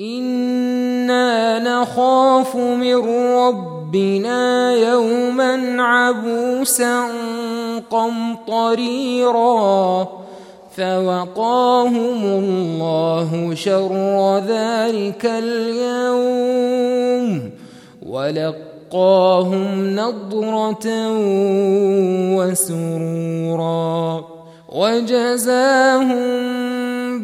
إنا نخاف من ربنا يوما عبوسا قمطريرا فوقاهم الله شر ذلك اليوم ولقاهم نضرة وسرورا وجزاهم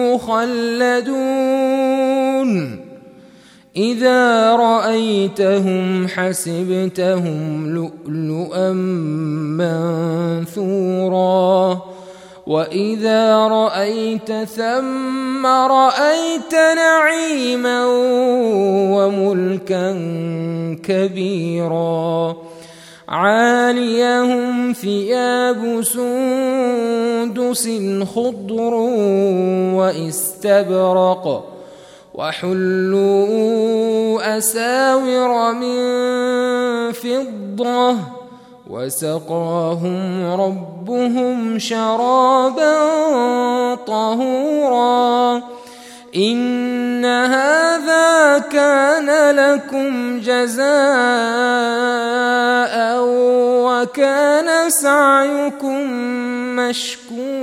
مخلدون. إذا رأيتهم حسبتهم لؤلؤا منثورا. وإذا رأيت ثم رأيت نعيما وملكا كبيرا. عاليهم ثياب سندس خضر واستبرق وحلوا أساور من فضة وسقاهم ربهم شرابا طهورا. إن هذا كان لكم جزاء وكان سعيكم مشكورا.